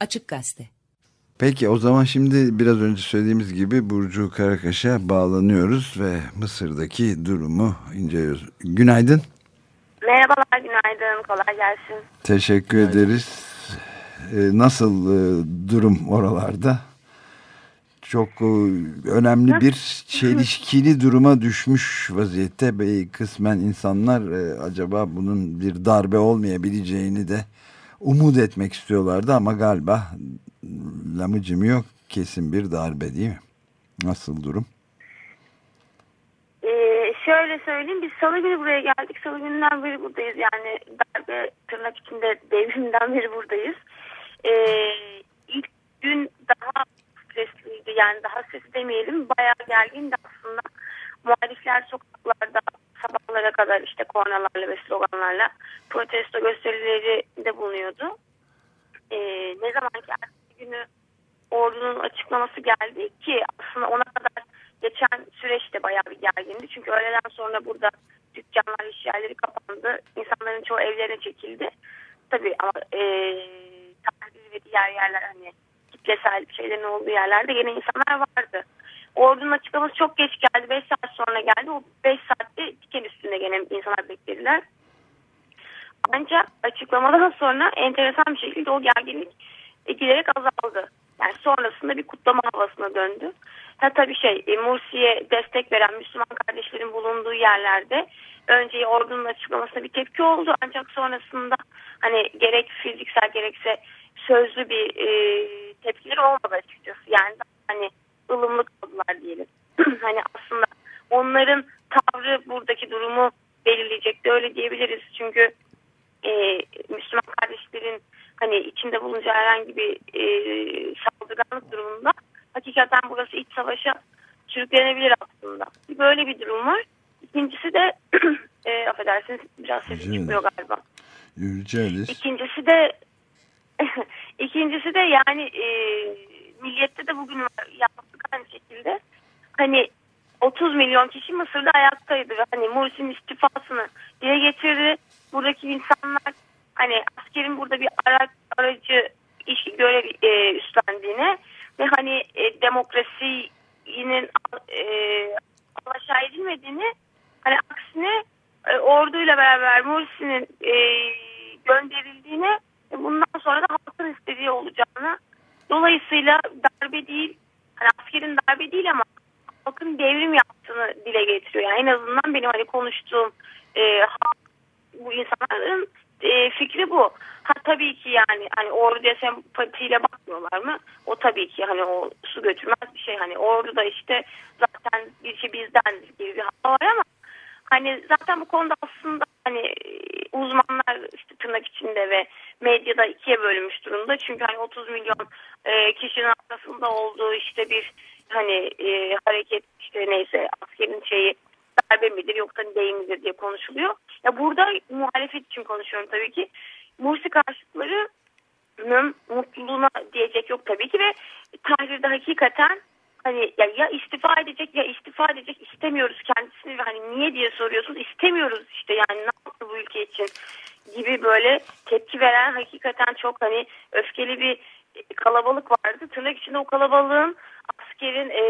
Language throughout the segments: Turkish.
Açık Gazete. Peki o zaman şimdi biraz önce söylediğimiz gibi Burcu Karakaş'a bağlanıyoruz ve Mısır'daki durumu inceliyoruz. Günaydın. Merhabalar, günaydın. Kolay gelsin. Teşekkür günaydın. ederiz. Ee, nasıl e, durum oralarda? Çok e, önemli bir çelişkili duruma düşmüş vaziyette. Kısmen insanlar e, acaba bunun bir darbe olmayabileceğini de umut etmek istiyorlardı ama galiba lamıcım yok kesin bir darbe değil mi? Nasıl durum? Ee, şöyle söyleyeyim biz salı günü buraya geldik. Salı gününden beri buradayız. Yani darbe tırnak içinde devrimden beri buradayız. Ee, ilk gün daha stresliydi. Yani daha stresli demeyelim. Bayağı gergindi aslında. Muhalifler sokaklarda sabahlara kadar işte kornalarla ve sloganlarla protesto gösterileri de bulunuyordu. Ee, ne zaman ki günü ordunun açıklaması geldi ki aslında ona kadar geçen süreç de bayağı bir gergindi. Çünkü öğleden sonra burada dükkanlar, iş yerleri kapandı. İnsanların çoğu evlerine çekildi. Tabii ama e, tatil ve diğer yerler hani kitlesel şeylerin olduğu yerlerde yine insanlar vardı. Ordunun açıklaması çok geç geldi. 5 saat sonra geldi. O 5 saatte diken üstünde gene insanlar beklediler. Ancak açıklamadan sonra enteresan bir şekilde o gerginlik giderek azaldı. Yani sonrasında bir kutlama havasına döndü. Ha tabii şey e, Mursi'ye destek veren Müslüman kardeşlerin bulunduğu yerlerde önce ordunun açıklamasına bir tepki oldu. Ancak sonrasında hani gerek fiziksel gerekse sözlü bir e, tepkileri olmadı açıkçası. Yani hani ılımlı kaldılar diyelim. hani aslında onların tavrı buradaki durumu belirleyecekti öyle diyebiliriz. Çünkü e, Müslüman kardeşlerin hani içinde bulunacağı herhangi bir e, saldırganlık durumunda hakikaten burası iç savaşa sürüklenebilir aslında. Böyle bir durum var. İkincisi de e, affedersiniz biraz sesim çıkmıyor galiba. Rica İkincisi de ikincisi de yani e, milliyette de bugün aynı şekilde. Hani 30 milyon kişi Mısır'da ayaktaydı ve hani Mursi'nin istifasını dile getirdi. Buradaki insanlar hani askerin burada bir araç, aracı iş görev e, üstlendiğine ve hani e, demokrasinin e, alaşağı edilmediğini hani aksine e, orduyla beraber Mursi'nin e, gönderildiğine ve bundan sonra da halkın istediği olacağını dolayısıyla hani askerin darbe değil ama halkın devrim yaptığını dile getiriyor. Yani en azından benim hani konuştuğum e, bu insanların e, fikri bu. Ha tabii ki yani hani orduya sempatiyle bakmıyorlar mı? O tabii ki hani o su götürmez bir şey. Hani orduda işte zaten bir şey bizden gibi bir hava var ama hani zaten bu konuda aslında hani uzmanlar işte tırnak içinde ve medyada ikiye bölünmüş durumda. Çünkü hani 30 milyon e, kişinin arkasında olduğu işte bir hani e, hareket işte neyse askerin şeyi darbe midir yoksa değil midir diye konuşuluyor. Ya burada muhalefet için konuşuyorum tabii ki. Mursi karşıtlarının mutluluğuna diyecek yok tabii ki ve Tahrir'de hakikaten hani ya, ya istifa edecek ya istifa edecek istemiyoruz kendisini hani niye diye soruyorsunuz istemiyoruz işte yani ne yaptı bu ülke için gibi böyle tepki veren hakikaten çok hani öfkeli bir kalabalık vardı. Tırnak içinde o kalabalığın askerin e,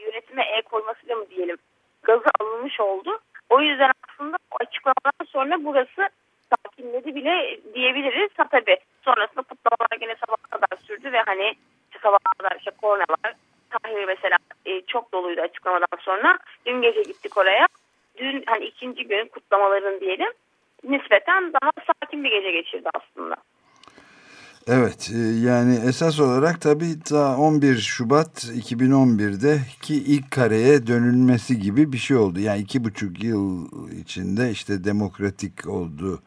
yönetime el koymasıyla mı diyelim gazı alınmış oldu. O yüzden aslında o açıklamadan sonra burası sakinledi bile diyebiliriz. Ha tabii sonrasında kutlamalar yine sabah kadar sürdü ve hani sabah kadar işte kornalar Tahir mesela e, çok doluydu açıklamadan sonra. Dün gece gittik oraya. Dün hani ikinci gün kutlamaların diyelim nispeten daha sakin bir gece geçirdi aslında. Evet e, yani esas olarak tabii ta 11 Şubat 2011'de ki ilk kareye dönülmesi gibi bir şey oldu. Yani iki buçuk yıl içinde işte demokratik olduğu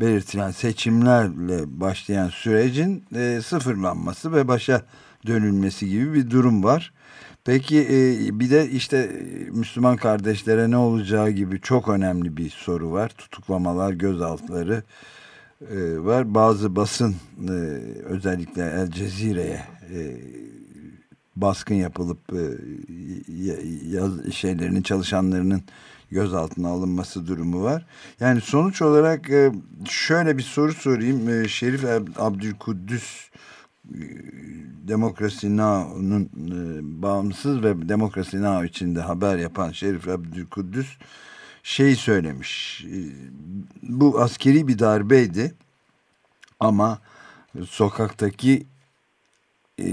belirtilen seçimlerle başlayan sürecin e, sıfırlanması ve başa dönülmesi gibi bir durum var. Peki e, bir de işte Müslüman kardeşlere ne olacağı gibi çok önemli bir soru var. Tutuklamalar, gözaltıları e, var. Bazı basın e, özellikle El Cezire'ye e, baskın yapılıp e, yaz, şeylerinin çalışanlarının gözaltına alınması durumu var. Yani sonuç olarak e, şöyle bir soru sorayım. E, Şerif Abdülkuddüs Demokrasi Now'un e, bağımsız ve Demokrasi Now içinde haber yapan Şerif Abdülkudüs şey söylemiş. E, bu askeri bir darbeydi ama sokaktaki e,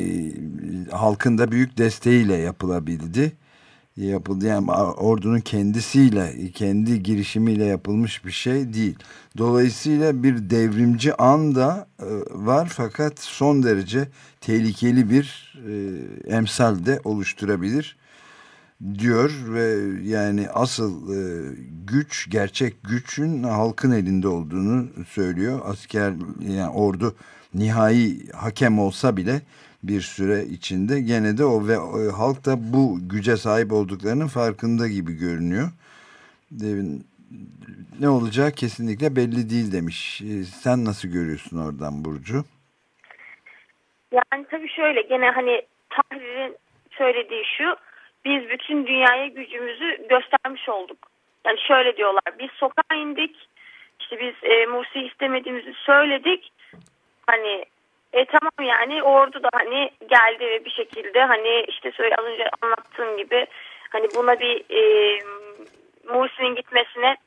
halkın da büyük desteğiyle yapılabildi. Yapıldı yani ordunun kendisiyle, kendi girişimiyle yapılmış bir şey değil. Dolayısıyla bir devrimci an da e, var fakat son derece tehlikeli bir e, emsal de oluşturabilir diyor ve yani asıl e, güç gerçek gücün halkın elinde olduğunu söylüyor. Asker yani ordu nihai hakem olsa bile bir süre içinde gene de o ve e, halk da bu güce sahip olduklarının farkında gibi görünüyor. Ne olacağı kesinlikle belli değil demiş. E, sen nasıl görüyorsun oradan Burcu? Yani tabii şöyle gene hani Tahrir'in söylediği şu biz bütün dünyaya gücümüzü göstermiş olduk. Yani şöyle diyorlar biz sokağa indik işte biz e, Mursi istemediğimizi söyledik hani e, tamam yani ordu da hani geldi ve bir şekilde hani işte söyle az önce anlattığım gibi hani buna bir e, Mursi'nin gitmesine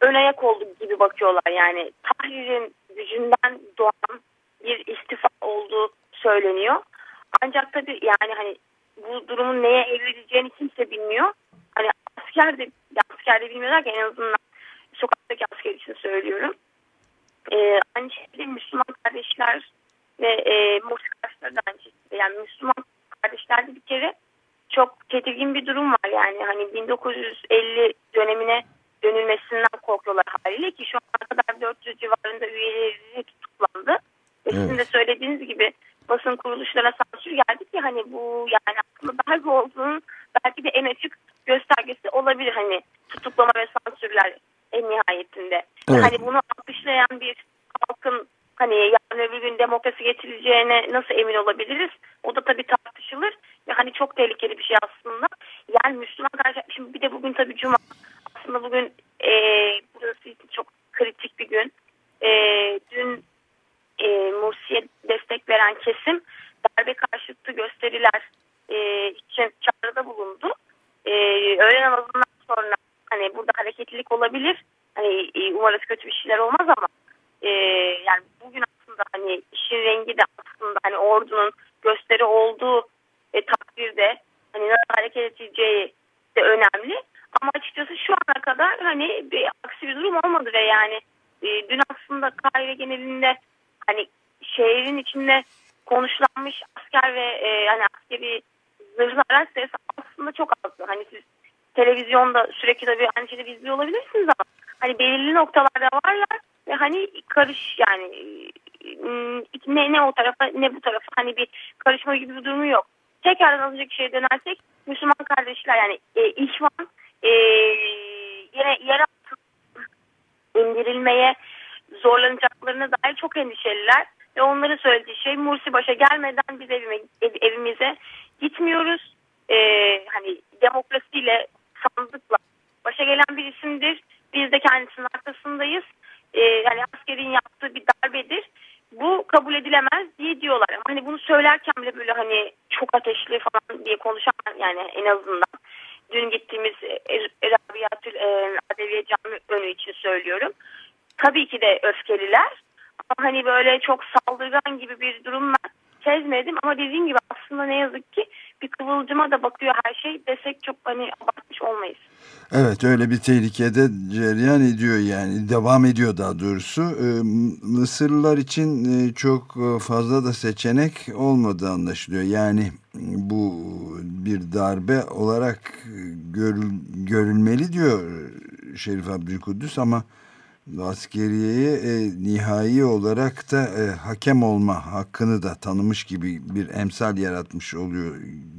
ön ayak oldu gibi bakıyorlar yani Tahrir'in gücünden doğan bir istifa olduğu söyleniyor. Ancak tabii yani hani bu durumun neye evrileceğini kimse bilmiyor. Hani asker de asker de bilmiyorlar ki en azından sokaktaki asker için söylüyorum. Ee, aynı şekilde Müslüman kardeşler ve e, Mursi kardeşler de aynı şekilde. Yani Müslüman kardeşlerde bir kere çok tedirgin bir durum var. Yani hani 1950 dönemine dönülmesinden korkuyorlar haliyle ki şu ana kadar 400 civarında üyeleri tutuklandı. Ve evet. sizin de söylediğiniz gibi basın kuruluşlarına sansür geldi ki hani bu yani aslında darbe olduğunun belki de en açık göstergesi olabilir hani tutuklama ve sansürler en nihayetinde. Evet. Hani bunu alkışlayan bir halkın hani yarın öbür gün demokrasi getireceğine nasıl emin olabiliriz? O da tabii tartışılır hani çok tehlikeli bir şey aslında. Yani Müslüman karşı şimdi bir de bugün tabii Cuma aslında bugün e, burası için çok kritik bir gün. E, dün e, Mursi'ye destek veren kesim darbe karşıtı gösteriler e, için çağrıda bulundu. E, öğle namazından sonra hani burada hareketlilik olabilir. Hani e, umarız kötü bir şeyler olmaz ama e, yani bugün aslında hani işin rengi de aslında hani ordunun gösteri olduğu e, takdirde hani nasıl hareket edeceği de önemli. Ama açıkçası şu ana kadar hani bir aksi bir durum olmadı ve yani e, dün aslında Kahire genelinde hani şehrin içinde konuşlanmış asker ve e, hani askeri zırhlı sayısı aslında çok azdı. Hani siz televizyonda sürekli tabii aynı şeyleri izliyor olabilirsiniz ama hani belirli noktalarda varlar ve hani karış yani ne, ne o tarafa ne bu tarafa hani bir karışma gibi bir durumu yok. Tekrar az önceki şeye dönersek Müslüman kardeşler yani e, İhvan e, yere, yer altı indirilmeye zorlanacaklarına dair çok endişeliler. Ve onların söylediği şey Mursi başa gelmeden biz evime, ev, evimize gitmiyoruz. Ee, hani demokrasiyle sandıkla başa gelen bir isimdir. Biz de kendisinin arkasındayız. Ee, yani askerin yaptığı bir darbedir. Bu kabul edilemez diye diyorlar. Hani bunu söylerken bile böyle hani çok ateşli falan diye konuşan yani en azından dün gittiğimiz Rabiyatül e, Adeviye Cami önü için söylüyorum tabii ki de öfkeliler. Ama hani böyle çok saldırgan gibi bir durum ben sezmedim. Ama dediğim gibi aslında ne yazık ki bir kıvılcıma da bakıyor her şey desek çok hani abartmış olmayız. Evet öyle bir tehlikede cereyan ediyor yani devam ediyor daha doğrusu. Ee, Mısırlılar için e, çok fazla da seçenek olmadığı anlaşılıyor. Yani bu bir darbe olarak görül, görülmeli diyor Şerif Abdülkudüs ama askeriyeye e, nihai olarak da e, hakem olma hakkını da tanımış gibi bir emsal yaratmış oluyor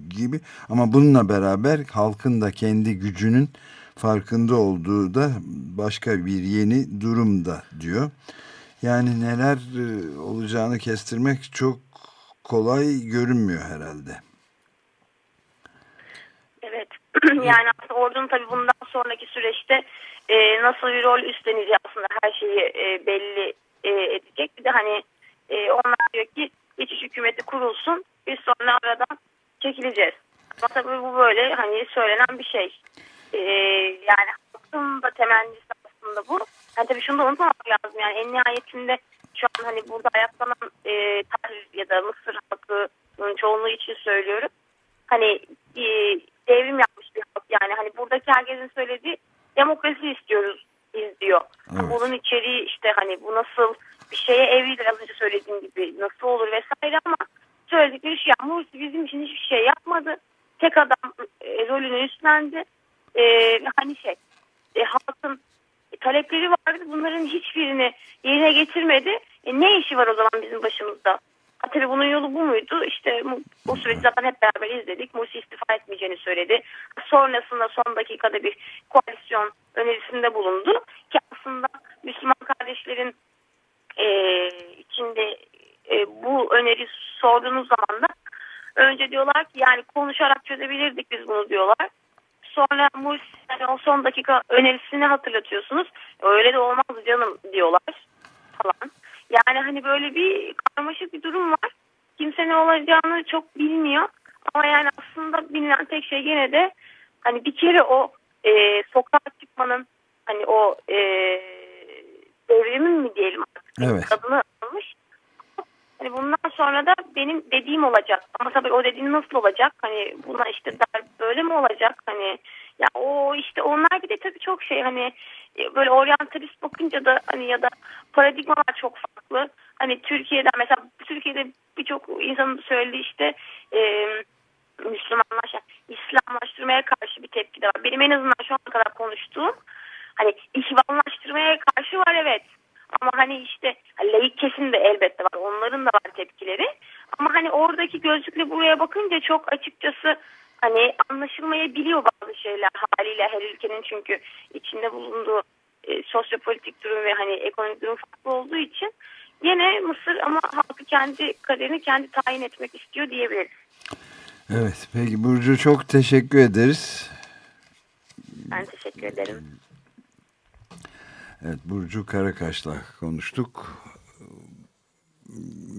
gibi. Ama bununla beraber halkın da kendi gücünün farkında olduğu da başka bir yeni durumda diyor. Yani neler e, olacağını kestirmek çok kolay görünmüyor herhalde. Evet. yani aslında ordunun tabii bundan sonraki süreçte e, nasıl bir rol üstleneceği aslında her şeyi e, belli e, edecek. Bir de hani e, onlar diyor ki geçiş hükümeti kurulsun. Biz sonra aradan çekileceğiz. Ama tabii bu böyle hani söylenen bir şey. Ee, yani halkın da temennisi aslında bu. Yani tabii şunu da unutmamak lazım. Yani en nihayetinde şu an hani burada ayaklanan e, Tahrir ya da Mısır halkının çoğunluğu için söylüyorum. Hani e, devrim yapmış bir halk yani. Hani buradaki herkesin söylediği demokrasi istiyoruz biz diyor. Evet. Bunun içeriği işte hani bu nasıl bir şeye evrilir az önce söylediğim gibi nasıl olur vesaire ama söyledikleri şu ya Mursi bizim için hiçbir şey yapmadı. Tek adam e, rolünü üstlendi. E, hani şey e, halkın talepleri vardı. Bunların hiçbirini yerine getirmedi. E, ne işi var o zaman bizim başımızda? Ha, tabii bunun yolu bu muydu? İşte bu, o süreci zaten hep beraber izledik. Mursi istifa etmeyeceğini söyledi. Sonrasında son dakikada bir koalisyon önerisinde bulundu. Ki aslında Müslüman kardeşlerin e, içinde e, bu öneri sorduğunuz zaman da önce diyorlar ki yani konuşarak çözebilirdik biz bunu diyorlar. Sonra Mursi yani o son dakika önerisini hatırlatıyorsunuz. Öyle de olmaz canım diyorlar falan. Yani hani böyle bir karmaşık bir durum var. Kimse ne olacağını çok bilmiyor. Ama yani aslında bilinen tek şey gene de hani bir kere o e, sokağa çıkmanın hani o e, devrimin mi diyelim artık Evet. adını. Hani sonra da benim dediğim olacak. Ama tabii o dediğin nasıl olacak? Hani buna işte der, böyle mi olacak? Hani ya o işte onlar bir de tabii çok şey hani e, böyle oryantalist bakınca da hani ya da paradigmalar çok farklı. Hani Türkiye'den mesela Türkiye'de birçok insanın söylediği işte e, Müslümanlaşa, İslamlaştırmaya karşı bir tepki de var. Benim en azından şu ana kadar konuştuğum hani ihvanlaştırmaya karşı var evet. Ama hani işte laik kesim de elbette var. Onların da var tepkileri. Ama hani oradaki gözlükle buraya bakınca çok açıkçası hani anlaşılmayabiliyor bazı şeyler haliyle her ülkenin çünkü içinde bulunduğu e, sosyopolitik durum ve hani ekonomik durum farklı olduğu için yine Mısır ama halkı kendi kaderini kendi tayin etmek istiyor diyebiliriz. Evet peki Burcu çok teşekkür ederiz. Ben teşekkür ederim. Evet Burcu Karakaş'la konuştuk.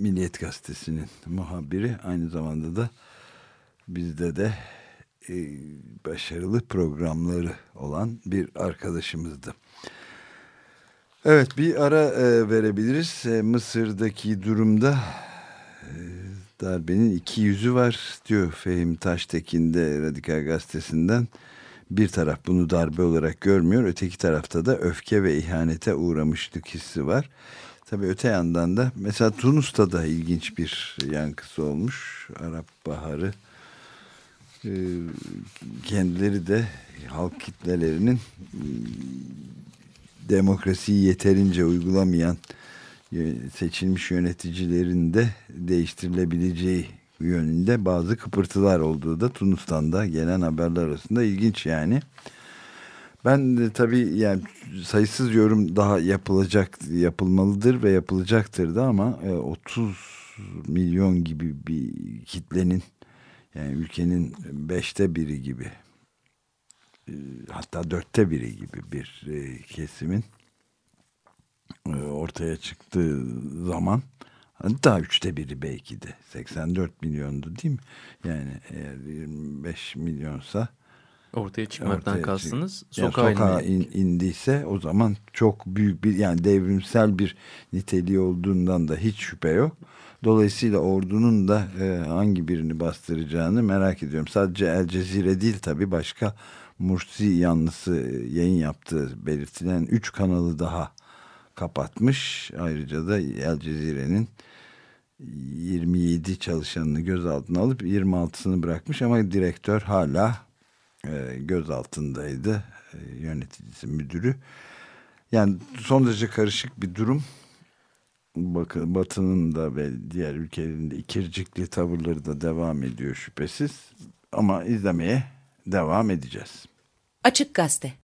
Milliyet Gazetesi'nin muhabiri aynı zamanda da bizde de e, başarılı programları olan bir arkadaşımızdı. Evet bir ara e, verebiliriz. E, Mısır'daki durumda e, darbenin iki yüzü var diyor Fehim Taştekin de Radikal Gazetesi'nden. Bir taraf bunu darbe olarak görmüyor. Öteki tarafta da öfke ve ihanete uğramışlık hissi var. Tabii öte yandan da mesela Tunus'ta da ilginç bir yankısı olmuş. Arap Baharı e, kendileri de halk kitlelerinin e, demokrasiyi yeterince uygulamayan e, seçilmiş yöneticilerin de değiştirilebileceği yönünde bazı kıpırtılar olduğu da Tunus'tan da gelen haberler arasında ilginç yani. Ben de tabii yani sayısız yorum daha yapılacak, yapılmalıdır ve yapılacaktır da ama 30 milyon gibi bir kitlenin yani ülkenin beşte biri gibi hatta dörtte biri gibi bir kesimin ortaya çıktığı zaman hatta üçte biri belki de 84 milyondu değil mi? Yani eğer 25 milyonsa ortaya çıkmaktan ortaya kastınız çık yani sokağa, sokağa in, indiyse o zaman çok büyük bir yani devrimsel bir niteliği olduğundan da hiç şüphe yok. Dolayısıyla ordunun da e, hangi birini bastıracağını merak ediyorum. Sadece El Cezire değil tabii başka Mursi yanlısı yayın yaptığı belirtilen 3 kanalı daha kapatmış. Ayrıca da El Cezire'nin 27 çalışanını gözaltına alıp 26'sını bırakmış ama direktör hala e, gözaltındaydı. E, yöneticisi, müdürü. Yani son derece karışık bir durum. Bakın Batı'nın da ve diğer ülkelerin de ikircikli tavırları da devam ediyor şüphesiz. Ama izlemeye devam edeceğiz. Açık Gazete